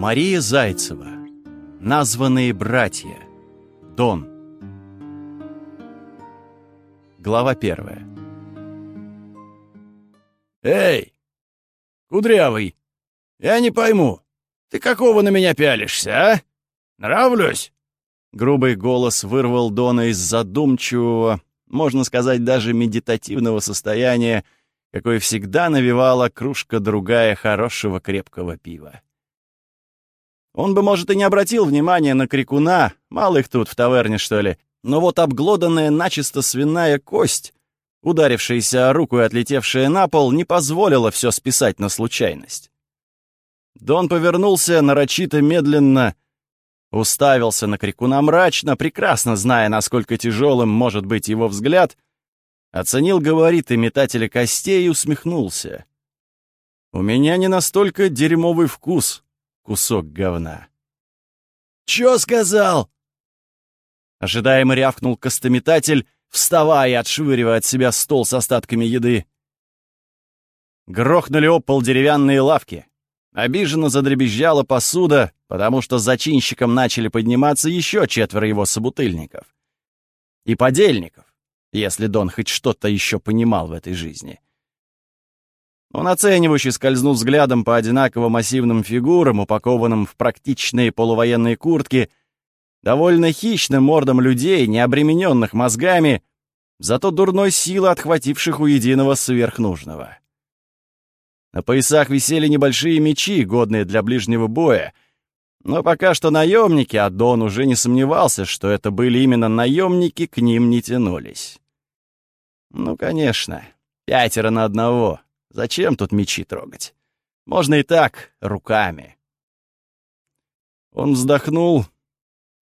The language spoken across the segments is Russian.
Мария Зайцева. Названные братья. Дон. Глава первая. «Эй, кудрявый, я не пойму, ты какого на меня пялишься, а? Нравлюсь?» Грубый голос вырвал Дона из задумчивого, можно сказать, даже медитативного состояния, какое всегда навевала кружка другая хорошего крепкого пива. Он бы, может, и не обратил внимания на крикуна, мало их тут в таверне, что ли, но вот обглоданная начисто свиная кость, ударившаяся о руку и отлетевшая на пол, не позволила все списать на случайность. Дон повернулся нарочито медленно, уставился на крикуна мрачно, прекрасно зная, насколько тяжелым может быть его взгляд, оценил говорит и метателя костей и усмехнулся. «У меня не настолько дерьмовый вкус», кусок говна. «Чё сказал?» Ожидаемо рявкнул костометатель, вставая и отшвыривая от себя стол с остатками еды. Грохнули об пол деревянные лавки. Обиженно задребезжала посуда, потому что зачинщиком начали подниматься еще четверо его собутыльников. И подельников, если Дон хоть что-то еще понимал в этой жизни. Он оценивающе скользнул взглядом по одинаково массивным фигурам, упакованным в практичные полувоенные куртки, довольно хищным мордам людей, не обремененных мозгами, зато дурной силы, отхвативших у единого сверхнужного. На поясах висели небольшие мечи, годные для ближнего боя, но пока что наемники, а Дон уже не сомневался, что это были именно наемники, к ним не тянулись. Ну, конечно, пятеро на одного — Зачем тут мечи трогать? Можно и так, руками. Он вздохнул,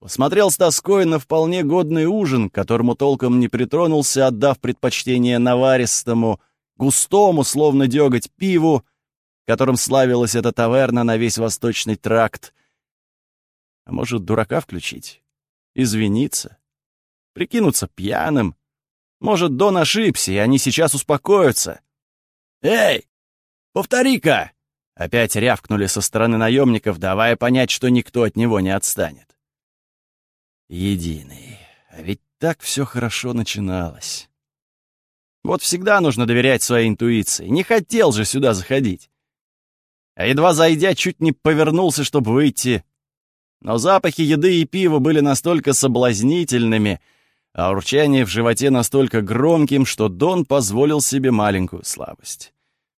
посмотрел с тоской на вполне годный ужин, которому толком не притронулся, отдав предпочтение наваристому, густому, словно деготь, пиву, которым славилась эта таверна на весь восточный тракт. А может, дурака включить? Извиниться? Прикинуться пьяным? Может, Дон ошибся, и они сейчас успокоятся? «Эй, повтори-ка!» Опять рявкнули со стороны наемников, давая понять, что никто от него не отстанет. Единый. А ведь так все хорошо начиналось. Вот всегда нужно доверять своей интуиции. Не хотел же сюда заходить. А едва зайдя, чуть не повернулся, чтобы выйти. Но запахи еды и пива были настолько соблазнительными, а урчание в животе настолько громким, что Дон позволил себе маленькую слабость,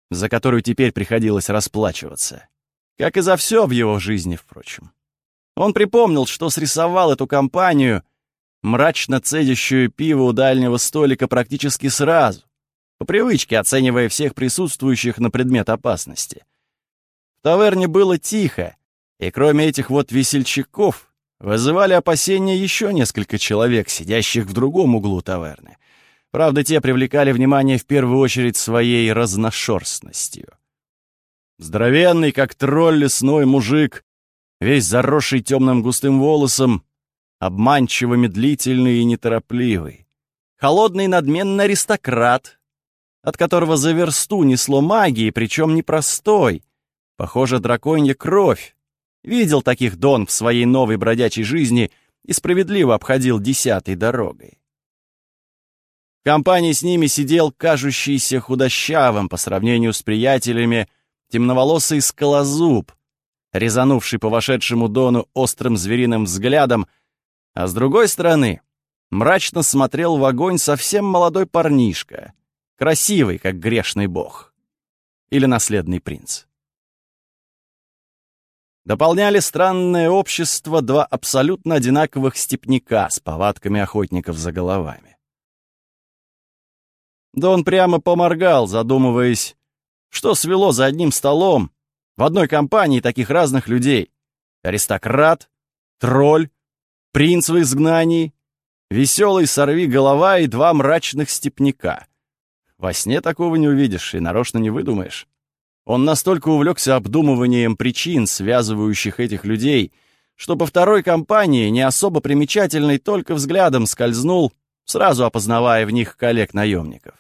за которую теперь приходилось расплачиваться. Как и за все в его жизни, впрочем. Он припомнил, что срисовал эту компанию, мрачно цедящую пиво у дальнего столика практически сразу, по привычке оценивая всех присутствующих на предмет опасности. В таверне было тихо, и кроме этих вот весельчаков, Вызывали опасения еще несколько человек, сидящих в другом углу таверны. Правда, те привлекали внимание в первую очередь своей разношерстностью. Здоровенный, как тролль лесной мужик, весь заросший темным густым волосом, обманчиво медлительный и неторопливый. Холодный надменный аристократ, от которого за версту несло магии, причем непростой. Похоже, драконья кровь, Видел таких Дон в своей новой бродячей жизни и справедливо обходил десятой дорогой. В компании с ними сидел кажущийся худощавым по сравнению с приятелями темноволосый скалозуб, резанувший по вошедшему Дону острым звериным взглядом, а с другой стороны мрачно смотрел в огонь совсем молодой парнишка, красивый, как грешный бог. Или наследный принц. Дополняли странное общество два абсолютно одинаковых степняка с повадками охотников за головами. Дон прямо поморгал, задумываясь, что свело за одним столом в одной компании таких разных людей. Аристократ, тролль, принц в изгнании, веселый сорви голова и два мрачных степняка. Во сне такого не увидишь и нарочно не выдумаешь. Он настолько увлекся обдумыванием причин, связывающих этих людей, что по второй компании, не особо примечательной, только взглядом скользнул, сразу опознавая в них коллег-наемников.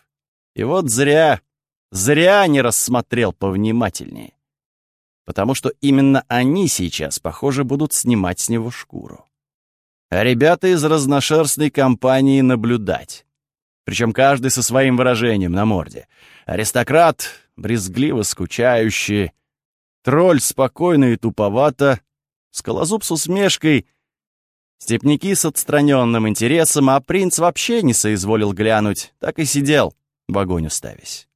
И вот зря, зря не рассмотрел повнимательнее. потому что именно они сейчас, похоже, будут снимать с него шкуру. А ребята из разношерстной компании наблюдать. Причем каждый со своим выражением на морде. Аристократ, брезгливо скучающий, тролль спокойно и туповато, скалозуб с усмешкой, степняки с отстраненным интересом, а принц вообще не соизволил глянуть, так и сидел, в огонь уставясь.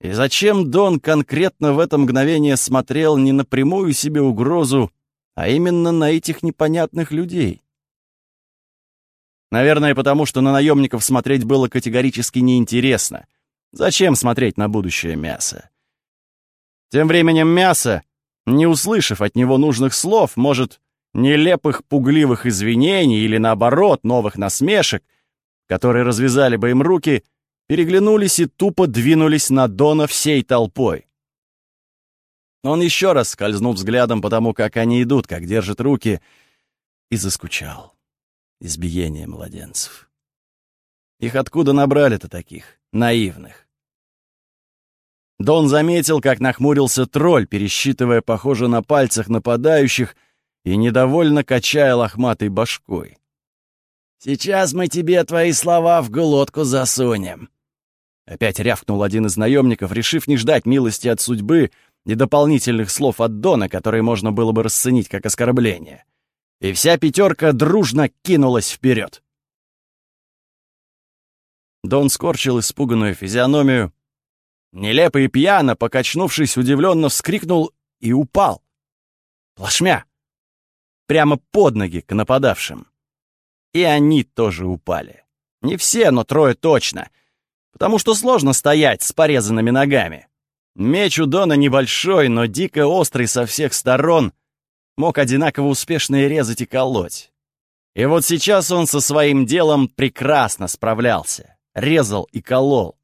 И зачем Дон конкретно в это мгновение смотрел не на прямую себе угрозу, а именно на этих непонятных людей? Наверное, потому что на наемников смотреть было категорически неинтересно. Зачем смотреть на будущее мясо? Тем временем мясо, не услышав от него нужных слов, может, нелепых пугливых извинений или, наоборот, новых насмешек, которые развязали бы им руки, переглянулись и тупо двинулись на Дона всей толпой. Он еще раз скользнул взглядом по тому, как они идут, как держат руки, и заскучал. Избиение младенцев. Их откуда набрали-то таких, наивных? Дон заметил, как нахмурился тролль, пересчитывая, похоже, на пальцах нападающих и недовольно качая лохматой башкой. «Сейчас мы тебе твои слова в глотку засунем», Опять рявкнул один из наемников, решив не ждать милости от судьбы и дополнительных слов от Дона, которые можно было бы расценить как оскорбление. И вся пятерка дружно кинулась вперед. Дон скорчил испуганную физиономию. Нелепо и пьяно, покачнувшись, удивленно вскрикнул и упал. Плашмя! Прямо под ноги к нападавшим. И они тоже упали. Не все, но трое точно — потому что сложно стоять с порезанными ногами. Меч у Дона небольшой, но дико острый со всех сторон, мог одинаково успешно и резать и колоть. И вот сейчас он со своим делом прекрасно справлялся, резал и колол.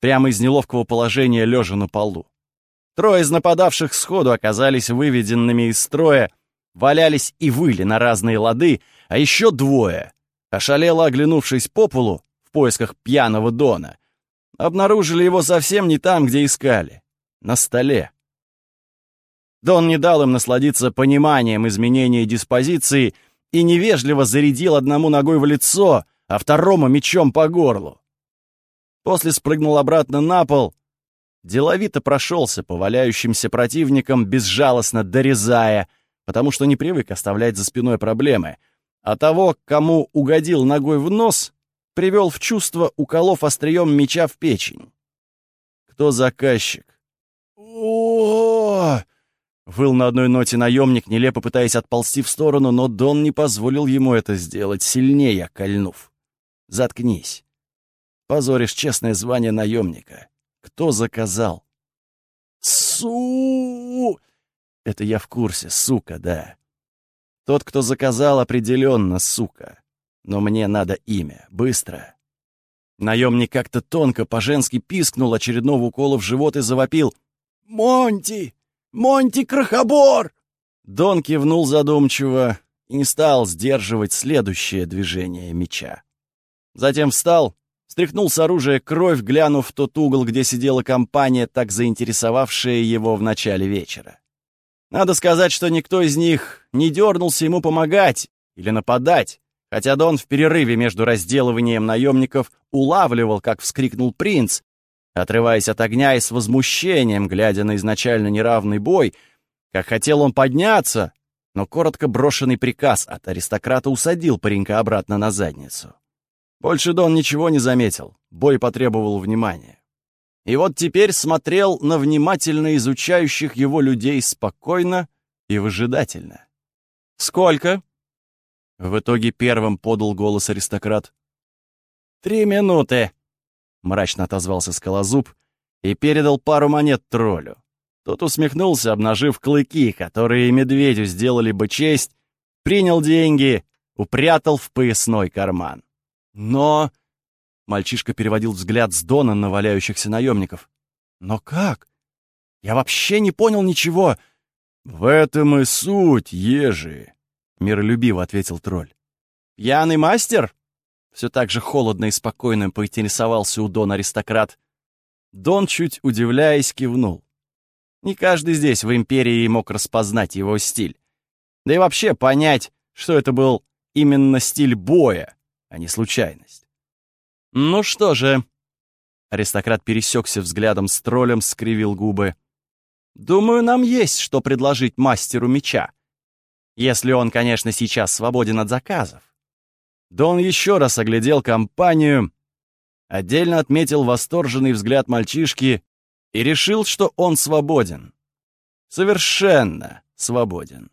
Прямо из неловкого положения лежа на полу. Трое из нападавших сходу оказались выведенными из строя, валялись и выли на разные лады, а еще двое, ошалело оглянувшись по полу, в поисках пьяного Дона. Обнаружили его совсем не там, где искали. На столе. Дон не дал им насладиться пониманием изменения диспозиции и невежливо зарядил одному ногой в лицо, а второму мечом по горлу. После спрыгнул обратно на пол, деловито прошелся по валяющимся противникам, безжалостно дорезая, потому что не привык оставлять за спиной проблемы, а того, кому угодил ногой в нос, привел в чувство, уколов острием меча в печень. Кто заказчик? о Выл на одной ноте наемник, нелепо пытаясь отползти в сторону, но Дон не позволил ему это сделать, сильнее кольнув. «Заткнись. Позоришь честное звание наемника. Кто заказал?» «Су!» «Это я в курсе, сука, да. Тот, кто заказал, определенно сука. Но мне надо имя. Быстро. Наемник как-то тонко, по-женски пискнул очередного укола в живот и завопил. «Монти! Монти Крохобор!» Дон кивнул задумчиво и не стал сдерживать следующее движение меча. Затем встал, стряхнул с оружия кровь, глянув в тот угол, где сидела компания, так заинтересовавшая его в начале вечера. Надо сказать, что никто из них не дернулся ему помогать или нападать, Хотя Дон в перерыве между разделыванием наемников улавливал, как вскрикнул принц, отрываясь от огня и с возмущением, глядя на изначально неравный бой, как хотел он подняться, но коротко брошенный приказ от аристократа усадил паренька обратно на задницу. Больше Дон ничего не заметил, бой потребовал внимания. И вот теперь смотрел на внимательно изучающих его людей спокойно и выжидательно. «Сколько?» В итоге первым подал голос аристократ. «Три минуты!» — мрачно отозвался скалозуб и передал пару монет троллю. Тот усмехнулся, обнажив клыки, которые медведю сделали бы честь, принял деньги, упрятал в поясной карман. «Но...» — мальчишка переводил взгляд с Дона на валяющихся наемников. «Но как? Я вообще не понял ничего!» «В этом и суть, ежи!» — миролюбиво ответил тролль. «Пьяный мастер?» Все так же холодно и спокойно поинтересовался у Дона аристократ. Дон, чуть удивляясь, кивнул. Не каждый здесь в Империи мог распознать его стиль. Да и вообще понять, что это был именно стиль боя, а не случайность. Ну что же... Аристократ пересекся взглядом с троллем, скривил губы. «Думаю, нам есть что предложить мастеру меча. Если он, конечно, сейчас свободен от заказов». Да он еще раз оглядел компанию, отдельно отметил восторженный взгляд мальчишки и решил, что он свободен. Совершенно свободен.